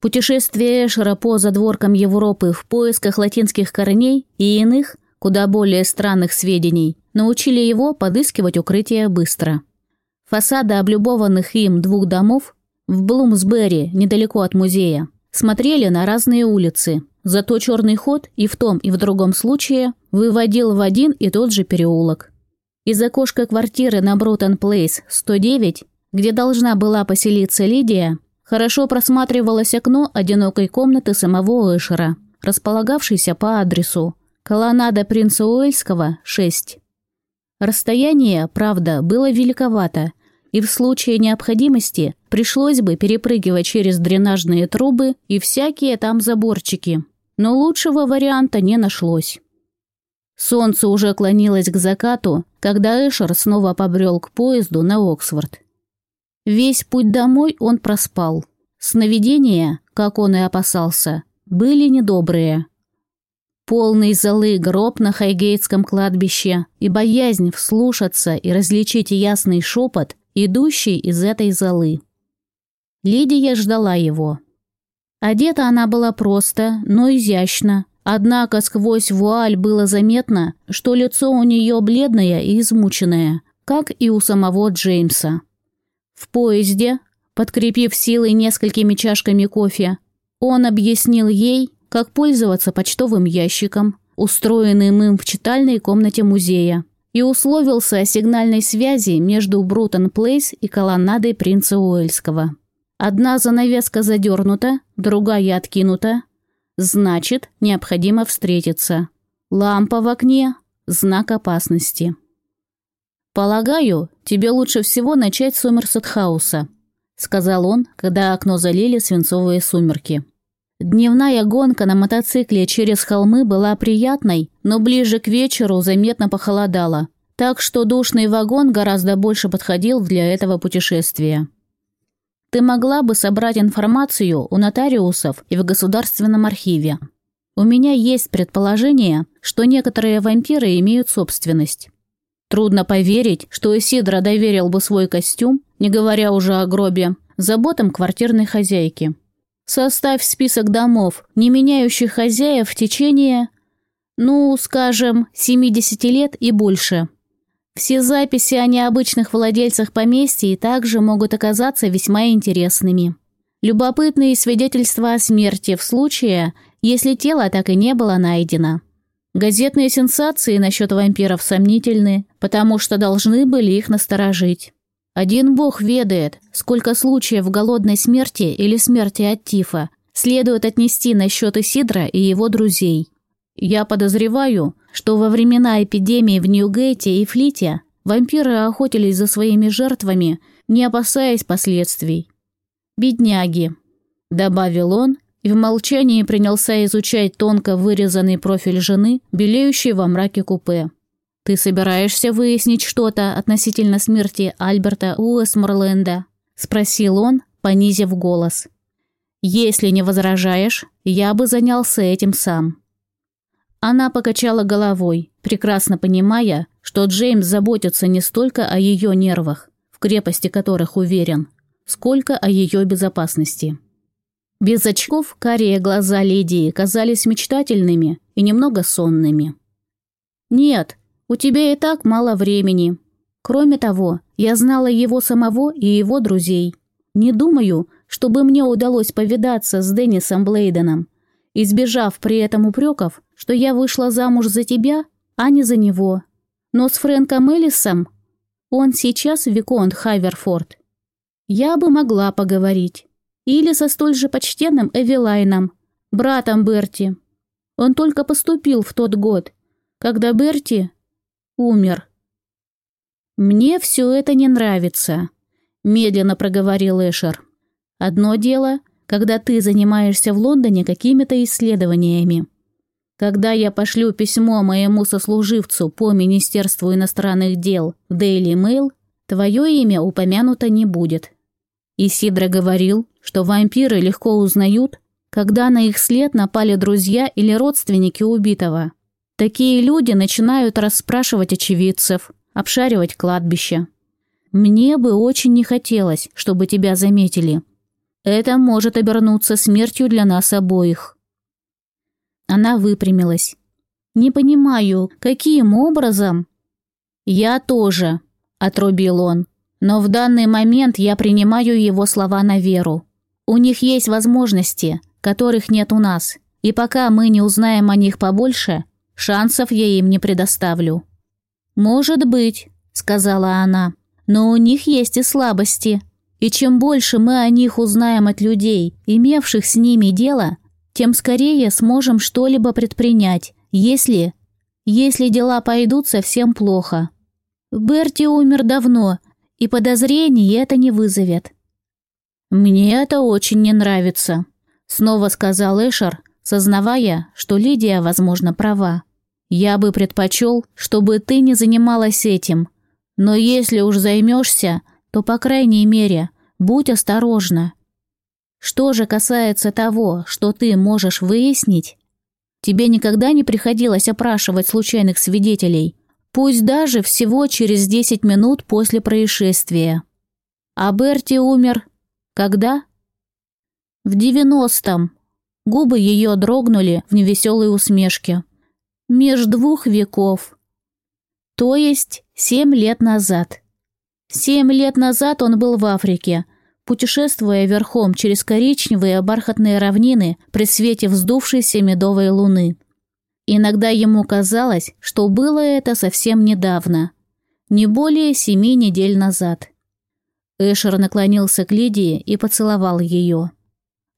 Путешествие Эшера по задворкам Европы в поисках латинских корней и иных, куда более странных сведений, научили его подыскивать укрытие быстро. Фасады облюбованных им двух домов в Блумсбери, недалеко от музея, смотрели на разные улицы, зато черный ход и в том, и в другом случае выводил в один и тот же переулок. Из окошка квартиры на Брутон Плейс 109, где должна была поселиться Лидия, хорошо просматривалось окно одинокой комнаты самого Эшера, располагавшейся по адресу Колоннада принца Уэльского, 6. Расстояние, правда, было великовато, и в случае необходимости пришлось бы перепрыгивать через дренажные трубы и всякие там заборчики. Но лучшего варианта не нашлось. Солнце уже клонилось к закату, когда Эшер снова побрел к поезду на Оксфорд. Весь путь домой он проспал. Сновидения, как он и опасался, были недобрые. Полный золы гроб на Хайгейтском кладбище и боязнь вслушаться и различить ясный шепот, идущий из этой золы. Лидия ждала его. Одета она была просто, но изящно, однако сквозь вуаль было заметно, что лицо у нее бледное и измученное, как и у самого Джеймса. В поезде, подкрепив силой несколькими чашками кофе, он объяснил ей, как пользоваться почтовым ящиком, устроенным им в читальной комнате музея, и условился о сигнальной связи между Брутон Плейс и колоннадой принца Уэльского. Одна занавеска задернута, другая откинута. Значит, необходимо встретиться. Лампа в окне – знак опасности. «Полагаю, тебе лучше всего начать с Сомерсет-хауса», – сказал он, когда окно залили свинцовые сумерки. Дневная гонка на мотоцикле через холмы была приятной, но ближе к вечеру заметно похолодало, так что душный вагон гораздо больше подходил для этого путешествия. Ты могла бы собрать информацию у нотариусов и в Государственном архиве. У меня есть предположение, что некоторые вампиры имеют собственность. Трудно поверить, что Исидро доверил бы свой костюм, не говоря уже о гробе, заботам квартирной хозяйки. Составь список домов, не меняющих хозяев в течение, ну, скажем, 70 лет и больше. Все записи о необычных владельцах поместья также могут оказаться весьма интересными. Любопытные свидетельства о смерти в случае, если тело так и не было найдено. Газетные сенсации насчет вампиров сомнительны, потому что должны были их насторожить. Один бог ведает, сколько случаев голодной смерти или смерти от тифа следует отнести на счет Исидра и его друзей. Я подозреваю, что во времена эпидемии в Ньюгейте и Флите вампиры охотились за своими жертвами, не опасаясь последствий. «Бедняги», – добавил он, и в молчании принялся изучать тонко вырезанный профиль жены, белеющий во мраке купе. «Ты собираешься выяснить что-то относительно смерти Альберта Уэсморленда?» – спросил он, понизив голос. «Если не возражаешь, я бы занялся этим сам». Она покачала головой, прекрасно понимая, что Джеймс заботится не столько о ее нервах, в крепости которых уверен, сколько о ее безопасности. Без очков карие глаза Лидии казались мечтательными и немного сонными. «Нет, у тебя и так мало времени. Кроме того, я знала его самого и его друзей. Не думаю, чтобы мне удалось повидаться с Деннисом Блейденом, избежав при этом упреков, что я вышла замуж за тебя, а не за него. Но с Фрэнком Эллисом он сейчас Виконт Хайверфорд. Я бы могла поговорить. Или со столь же почтенным Эвелайном, братом Берти. Он только поступил в тот год, когда Берти умер. «Мне все это не нравится», – медленно проговорил Эшер. «Одно дело, когда ты занимаешься в Лондоне какими-то исследованиями. Когда я пошлю письмо моему сослуживцу по Министерству иностранных дел в Daily Mail, твое имя упомянуто не будет». Исидро говорил, что вампиры легко узнают, когда на их след напали друзья или родственники убитого. Такие люди начинают расспрашивать очевидцев, обшаривать кладбище. Мне бы очень не хотелось, чтобы тебя заметили. Это может обернуться смертью для нас обоих». Она выпрямилась. «Не понимаю, каким образом?» «Я тоже», – отрубил он. «Но в данный момент я принимаю его слова на веру. У них есть возможности, которых нет у нас, и пока мы не узнаем о них побольше, шансов я им не предоставлю». «Может быть», – сказала она, – «но у них есть и слабости, и чем больше мы о них узнаем от людей, имевших с ними дело, тем скорее сможем что-либо предпринять, если... если дела пойдут совсем плохо. Берти умер давно, и подозрений это не вызовет. «Мне это очень не нравится», — снова сказал Эшер, сознавая, что Лидия, возможно, права. «Я бы предпочел, чтобы ты не занималась этим, но если уж займешься, то, по крайней мере, будь осторожна. Что же касается того, что ты можешь выяснить, тебе никогда не приходилось опрашивать случайных свидетелей, Пусть даже всего через 10 минут после происшествия. А Берти умер... Когда? В девяностом. Губы ее дрогнули в невеселой усмешке. Меж двух веков. То есть семь лет назад. Семь лет назад он был в Африке, путешествуя верхом через коричневые бархатные равнины при свете вздувшейся медовой луны. Иногда ему казалось, что было это совсем недавно, не более семи недель назад. Эшер наклонился к Лидии и поцеловал ее.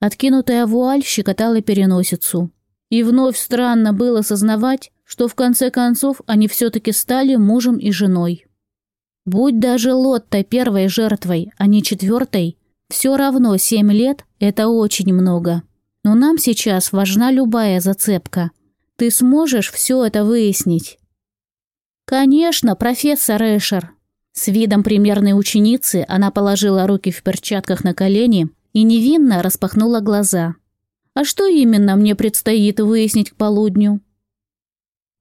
Откинутая вуаль щекотала переносицу. И вновь странно было сознавать, что в конце концов они все-таки стали мужем и женой. Будь даже Лотта первой жертвой, а не четвертой, все равно семь лет – это очень много. Но нам сейчас важна любая зацепка – ты сможешь все это выяснить?» «Конечно, профессор Эшер». С видом примерной ученицы она положила руки в перчатках на колени и невинно распахнула глаза. «А что именно мне предстоит выяснить к полудню?»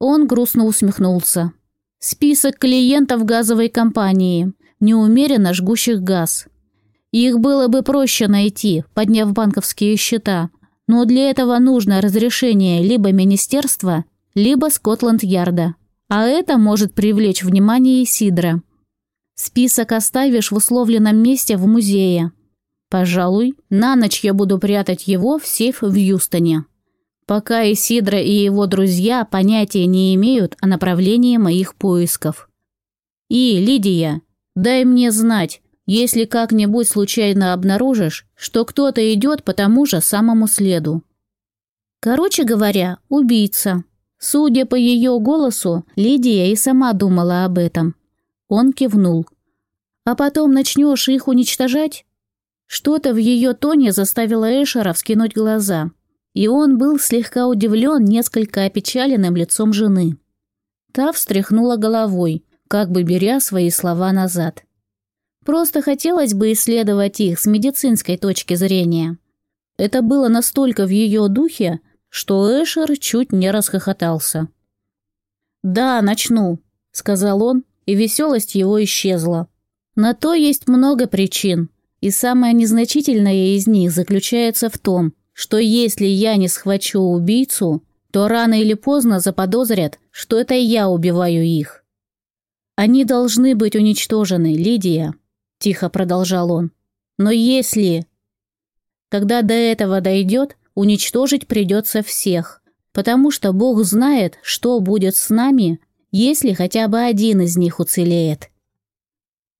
Он грустно усмехнулся. «Список клиентов газовой компании, неумеренно жгущих газ. Их было бы проще найти, подняв банковские счета, но для этого нужно разрешение либо министерства, либо Скотланд-Ярда. А это может привлечь внимание Сидра. Список оставишь в условленном месте в музее. Пожалуй, на ночь я буду прятать его в сейф в Юстоне. Пока Исидра и его друзья понятия не имеют о направлении моих поисков. И, Лидия, дай мне знать, если как-нибудь случайно обнаружишь, что кто-то идет по тому же самому следу. Короче говоря, убийца. Судя по ее голосу, Лидия и сама думала об этом. Он кивнул. А потом начнешь их уничтожать? Что-то в ее тоне заставило Эшера вскинуть глаза, и он был слегка удивлен несколько опечаленным лицом жены. Та встряхнула головой, как бы беря свои слова назад. Просто хотелось бы исследовать их с медицинской точки зрения. Это было настолько в ее духе, что Эшер чуть не расхохотался. «Да, начну», — сказал он, и веселость его исчезла. На то есть много причин, и самая незначительная из них заключается в том, что если я не схвачу убийцу, то рано или поздно заподозрят, что это я убиваю их. Они должны быть уничтожены, Лидия. – тихо продолжал он. «Но если...» «Когда до этого дойдет, уничтожить придется всех, потому что Бог знает, что будет с нами, если хотя бы один из них уцелеет».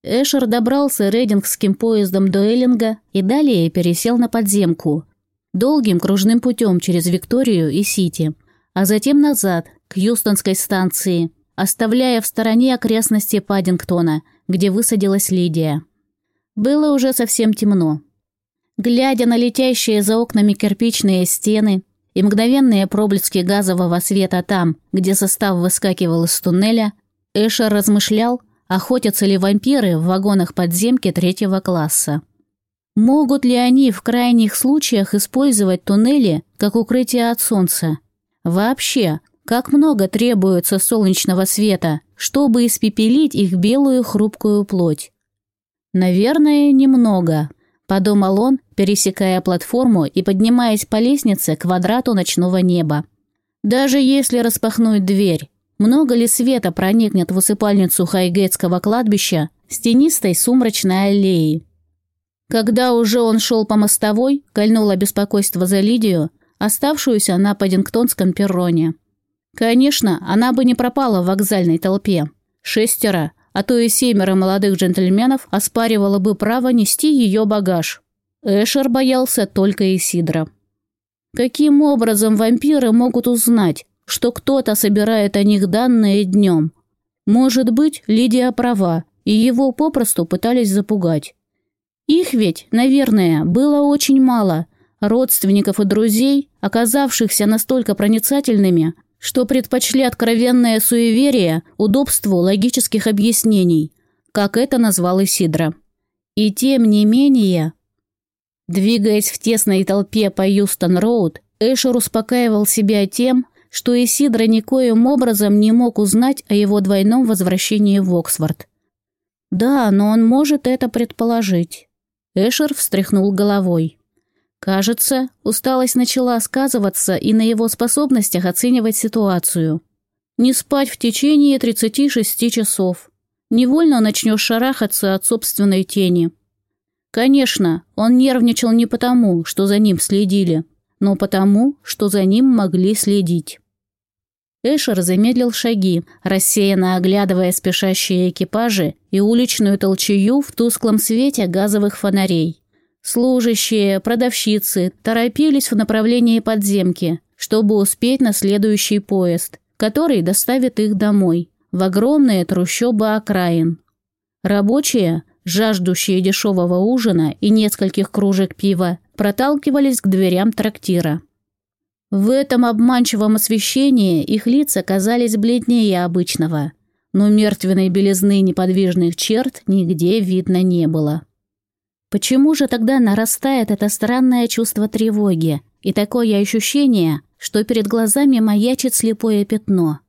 Эшер добрался рейдингским поездом до Эллинга и далее пересел на подземку, долгим кружным путем через Викторию и Сити, а затем назад, к Юстонской станции, оставляя в стороне окрестности Паддингтона, где высадилась Лидия. Было уже совсем темно. Глядя на летящие за окнами кирпичные стены и мгновенные проблески газового света там, где состав выскакивал из туннеля, Эшер размышлял, охотятся ли вампиры в вагонах подземки третьего класса. Могут ли они в крайних случаях использовать туннели как укрытие от солнца? Вообще, как много требуется солнечного света, чтобы испепелить их белую хрупкую плоть? Наверное, немного, подумал он, пересекая платформу и поднимаясь по лестнице к квадрату ночного неба. Даже если распахнуть дверь, много ли света проникнет в усыпальницу Хайгетского кладбища с тенистой сумрачной аллеей? Когда уже он шел по мостовой, кольнуло беспокойство за Лидию, оставшуюся на Паддингтонском перроне. Конечно, она бы не пропала в вокзальной толпе. Шестеро, а то и семеро молодых джентльменов оспаривало бы право нести ее багаж. Эшер боялся только Исидра. Каким образом вампиры могут узнать, что кто-то собирает о них данные днем? Может быть, Лидия права, и его попросту пытались запугать. Их ведь, наверное, было очень мало, родственников и друзей, оказавшихся настолько проницательными, что предпочли откровенное суеверие удобству логических объяснений, как это назвал Исидра. И тем не менее... Двигаясь в тесной толпе по Юстон-Роуд, Эшер успокаивал себя тем, что Исидра никоим образом не мог узнать о его двойном возвращении в Оксфорд. Да, но он может это предположить. Эшер встряхнул головой. Кажется, усталость начала сказываться и на его способностях оценивать ситуацию. Не спать в течение 36 часов. Невольно начнешь шарахаться от собственной тени. Конечно, он нервничал не потому, что за ним следили, но потому, что за ним могли следить. Эшер замедлил шаги, рассеянно оглядывая спешащие экипажи и уличную толчую в тусклом свете газовых фонарей. Служащие, продавщицы торопились в направлении подземки, чтобы успеть на следующий поезд, который доставит их домой, в огромные трущобы окраин. Рабочие, жаждущие дешевого ужина и нескольких кружек пива, проталкивались к дверям трактира. В этом обманчивом освещении их лица казались бледнее обычного, но мертвенной белизны неподвижных черт нигде видно не было. Почему же тогда нарастает это странное чувство тревоги и такое ощущение, что перед глазами маячит слепое пятно?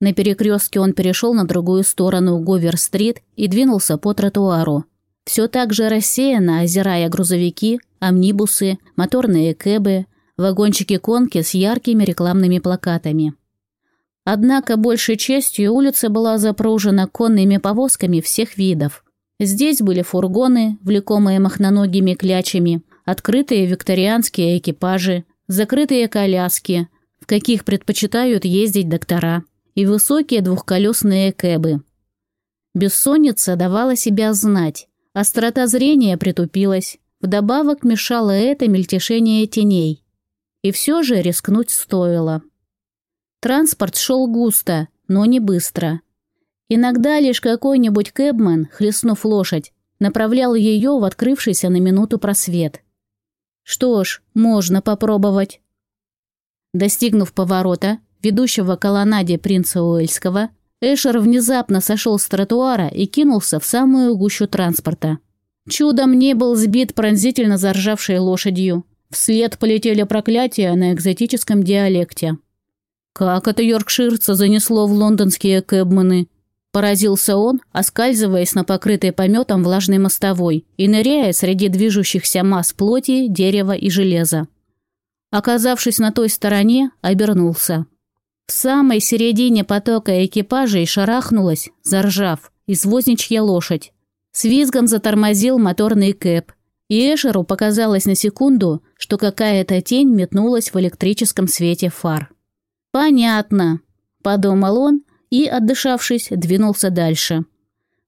На перекрестке он перешел на другую сторону Говер-стрит и двинулся по тротуару. Все так же рассеянно озирая грузовики, амнибусы, моторные кэбы, вагончики-конки с яркими рекламными плакатами. Однако большей частью улица была запружена конными повозками всех видов – Здесь были фургоны, влекомые махноногими клячами, открытые викторианские экипажи, закрытые коляски, в каких предпочитают ездить доктора, и высокие двухколесные кэбы. Бессонница давала себя знать, острота зрения притупилась, вдобавок мешало это мельтешение теней. И все же рискнуть стоило. Транспорт шел густо, но не быстро – Иногда лишь какой-нибудь кэбмен, хлестнув лошадь, направлял ее в открывшийся на минуту просвет. Что ж, можно попробовать. Достигнув поворота, ведущего к колоннаде принца Уэльского, Эшер внезапно сошел с тротуара и кинулся в самую гущу транспорта. Чудом не был сбит пронзительно заржавшей лошадью. Вслед полетели проклятия на экзотическом диалекте. Как это йоркширца занесло в лондонские кэбмены? Поразился он, оскальзываясь на покрытой пометом влажной мостовой и ныряя среди движущихся масс плоти, дерева и железа. Оказавшись на той стороне, обернулся. В самой середине потока экипажей шарахнулась, заржав, извозничья лошадь. С визгом затормозил моторный кэп, и Эшеру показалось на секунду, что какая-то тень метнулась в электрическом свете фар. «Понятно», – подумал он, и, отдышавшись, двинулся дальше.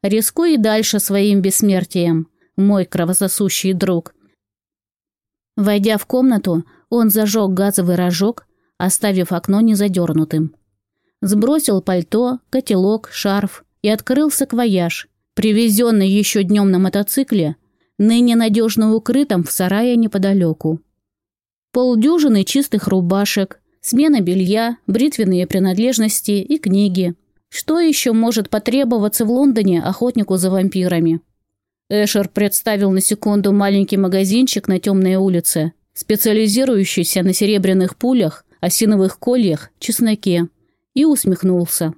«Рискуй дальше своим бессмертием, мой кровососущий друг». Войдя в комнату, он зажег газовый рожок, оставив окно незадернутым. Сбросил пальто, котелок, шарф и открыл саквояж, привезенный еще днем на мотоцикле, ныне надежно укрытым в сарае неподалеку. Полдюжины чистых рубашек, Смена белья, бритвенные принадлежности и книги. Что еще может потребоваться в Лондоне охотнику за вампирами? Эшер представил на секунду маленький магазинчик на темной улице, специализирующийся на серебряных пулях, осиновых кольях, чесноке, и усмехнулся.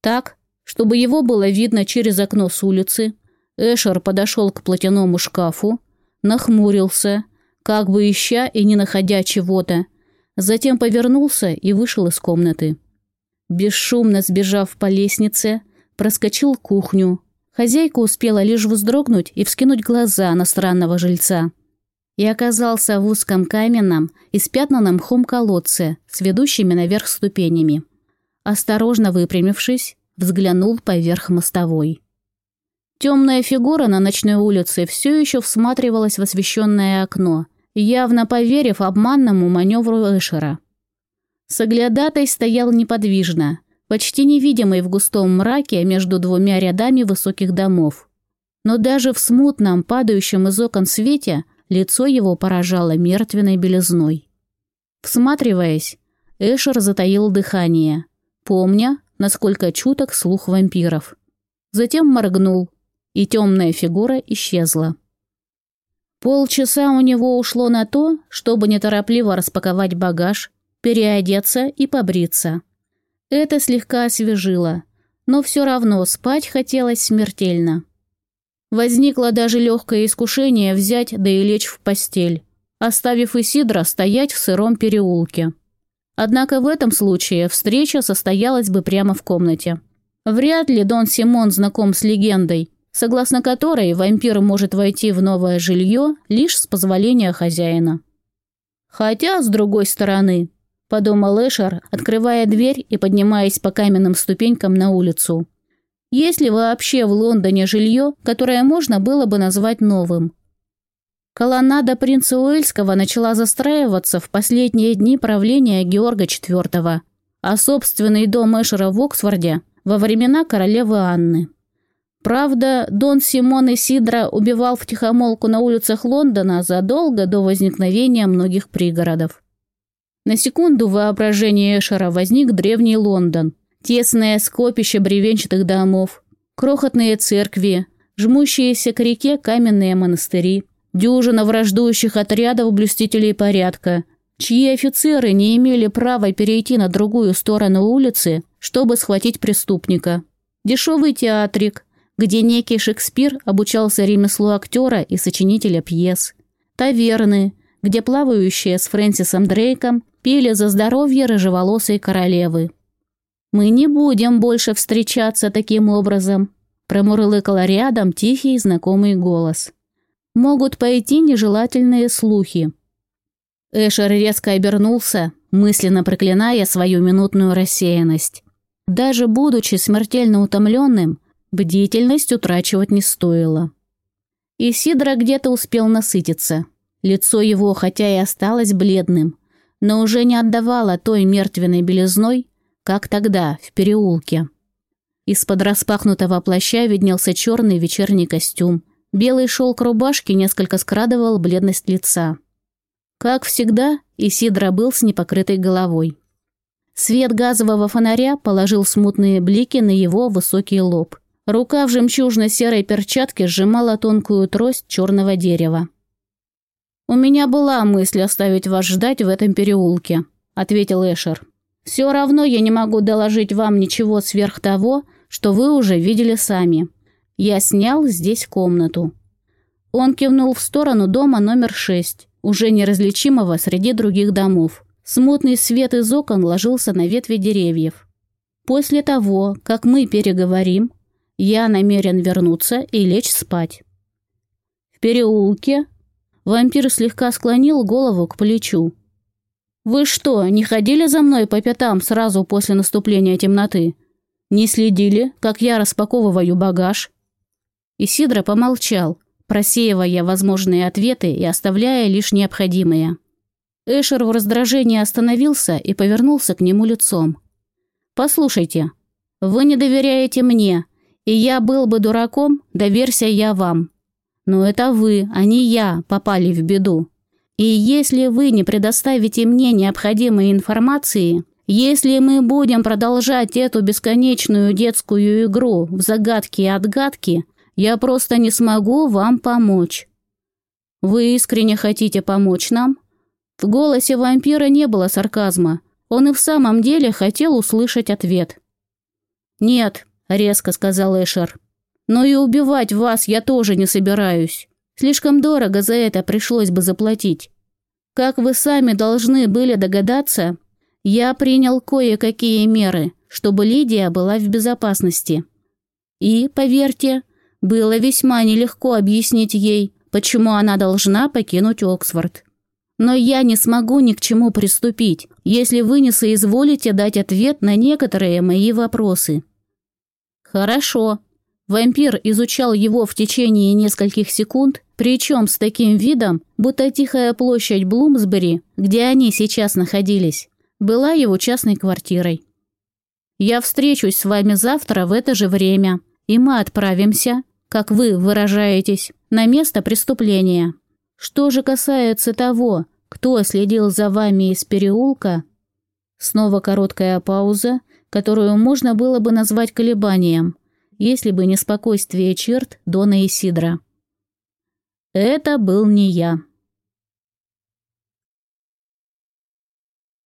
Так, чтобы его было видно через окно с улицы, Эшер подошел к платяному шкафу, нахмурился, как бы ища и не находя чего-то, затем повернулся и вышел из комнаты. Бесшумно сбежав по лестнице, проскочил кухню. Хозяйка успела лишь вздрогнуть и вскинуть глаза на странного жильца. И оказался в узком каменном и спятнанном мхом колодце с ведущими наверх ступенями. Осторожно выпрямившись, взглянул поверх мостовой. Темная фигура на ночной улице все еще всматривалась в освещенное окно, явно поверив обманному маневру Эшера. Соглядатай стоял неподвижно, почти невидимый в густом мраке между двумя рядами высоких домов. Но даже в смутном, падающем из окон свете, лицо его поражало мертвенной белизной. Всматриваясь, Эшер затаил дыхание, помня, насколько чуток слух вампиров. Затем моргнул, и темная фигура исчезла. Полчаса у него ушло на то, чтобы неторопливо распаковать багаж, переодеться и побриться. Это слегка освежило, но все равно спать хотелось смертельно. Возникло даже легкое искушение взять да и лечь в постель, оставив Исидра стоять в сыром переулке. Однако в этом случае встреча состоялась бы прямо в комнате. Вряд ли Дон Симон знаком с легендой, согласно которой вампир может войти в новое жилье лишь с позволения хозяина. Хотя, с другой стороны, подумал Эшер, открывая дверь и поднимаясь по каменным ступенькам на улицу. Есть ли вообще в Лондоне жилье, которое можно было бы назвать новым? Колоннада принца Уэльского начала застраиваться в последние дни правления Георга IV, а собственный дом Эшера в Оксфорде во времена королевы Анны. Правда, Дон Симон Исидро убивал втихомолку на улицах Лондона задолго до возникновения многих пригородов. На секунду в воображении Эшера возник древний Лондон, тесное скопище бревенчатых домов, крохотные церкви, жмущиеся к реке каменные монастыри, дюжина враждующих отрядов блюстителей порядка, чьи офицеры не имели права перейти на другую сторону улицы, чтобы схватить преступника. Дешевый театрик, где некий Шекспир обучался ремеслу актера и сочинителя пьес. Таверны, где плавающие с Фрэнсисом Дрейком пили за здоровье рыжеволосой королевы. «Мы не будем больше встречаться таким образом», промурлыкал рядом тихий знакомый голос. «Могут пойти нежелательные слухи». Эшер резко обернулся, мысленно проклиная свою минутную рассеянность. Даже будучи смертельно утомленным, Бдительность утрачивать не стоило. Исидро где-то успел насытиться. Лицо его, хотя и осталось бледным, но уже не отдавало той мертвенной белизной, как тогда, в переулке. Из-под распахнутого плаща виднелся черный вечерний костюм. Белый шелк рубашки несколько скрадывал бледность лица. Как всегда, Исидро был с непокрытой головой. Свет газового фонаря положил смутные блики на его высокий лоб. Рука в жемчужно-серой перчатке сжимала тонкую трость черного дерева. «У меня была мысль оставить вас ждать в этом переулке», — ответил Эшер. «Все равно я не могу доложить вам ничего сверх того, что вы уже видели сами. Я снял здесь комнату». Он кивнул в сторону дома номер шесть, уже неразличимого среди других домов. Смутный свет из окон ложился на ветви деревьев. После того, как мы переговорим, я намерен вернуться и лечь спать. В переулке вампир слегка склонил голову к плечу. «Вы что, не ходили за мной по пятам сразу после наступления темноты? Не следили, как я распаковываю багаж?» Исидро помолчал, просеивая возможные ответы и оставляя лишь необходимые. Эшер в раздражении остановился и повернулся к нему лицом. «Послушайте, вы не доверяете мне, и я был бы дураком, доверься я вам. Но это вы, а не я, попали в беду. И если вы не предоставите мне необходимой информации, если мы будем продолжать эту бесконечную детскую игру в загадки и отгадки, я просто не смогу вам помочь. Вы искренне хотите помочь нам? В голосе вампира не было сарказма. Он и в самом деле хотел услышать ответ. «Нет, резко сказал Эшер. Но и убивать вас я тоже не собираюсь. Слишком дорого за это пришлось бы заплатить. Как вы сами должны были догадаться, я принял кое-какие меры, чтобы Лидия была в безопасности. И, поверьте, было весьма нелегко объяснить ей, почему она должна покинуть Оксфорд. Но я не смогу ни к чему приступить, если вы не соизволите дать ответ на некоторые мои вопросы. Хорошо. Вампир изучал его в течение нескольких секунд, причем с таким видом, будто тихая площадь Блумсбери, где они сейчас находились, была его частной квартирой. Я встречусь с вами завтра в это же время, и мы отправимся, как вы выражаетесь, на место преступления. Что же касается того, кто следил за вами из переулка? Снова короткая пауза, которую можно было бы назвать колебанием, если бы не спокойствие черт Дона Исидра. Это был не я.